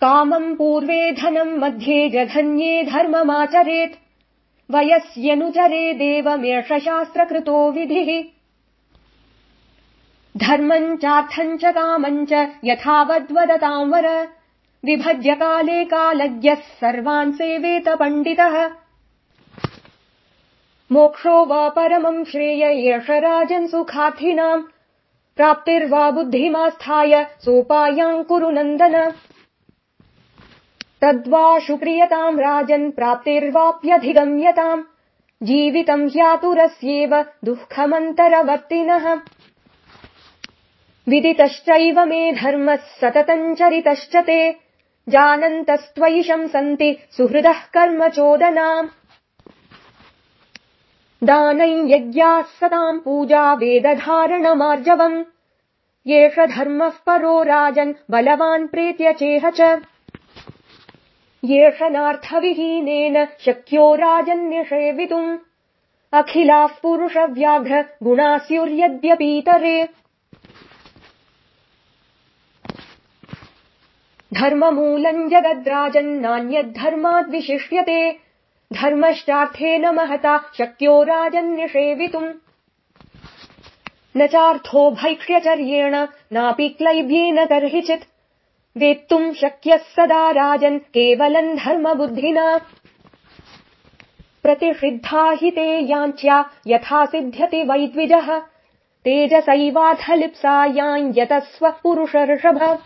कामम् पूर्वे धनम् मध्ये जघन्ये धर्ममाचरेत्। वयस्यनुचरेदेवमेष शास्त्रकृतो विधिः। धर्मम् चार्थम् च कामम् च यथावद्वदताम् वर। विभज्य काले कालज्ञः सर्वान् सेवेत पण्डितः। मोक्षो वा परमम् श्रेय एष राजन् सुखार्थिनाम्। प्राप्तिर्वा बुद्धिमास्थाय सोपायाम् कुरु नन्दन तद्वा शुक्रियताम् राजन् प्राप्तिर्वाप्यधिगम्यताम्। जीवितम् ह्यातुरस्येव दुःखमन्तरवर्तिनः। विदितश्चैव मे धर्मः सततम् चरितश्च ते। जानन्तस्त्वयि शंसन्ति सुहृदः कर्म चोदनाम्। दानम् यज्ञाः सताम् पूजा वेदधारणमार्जवम्। एष धर्मः परो राजन् बलवान् प्रेत्य चेह च एष नार्थविहीनेन शक्यो राजन्यषेवितुम् अखिलाः पुरुषव्याघ्र गुणास्युर्यद्यपीतरे धर्ममूलम् जगद्राजन्नान्यद्धर्माद्विशिष्यते धर्मश्चार्थेन महता शक्यो राजन्यषेवितुम् न चार्थो भैक्ष्यचर्येण नापि क्लैब्येन कर्हिचित् वेत्तुम् शक्यः सदा राजन् केवलम् धर्मबुद्धिना। प्रतिषिद्धा हि ते याञ्च्या यथा सिद्ध्यति वैद्विजः। तेजसैवाथ लिप्सायाम् यतस्व पुरुषर्षभ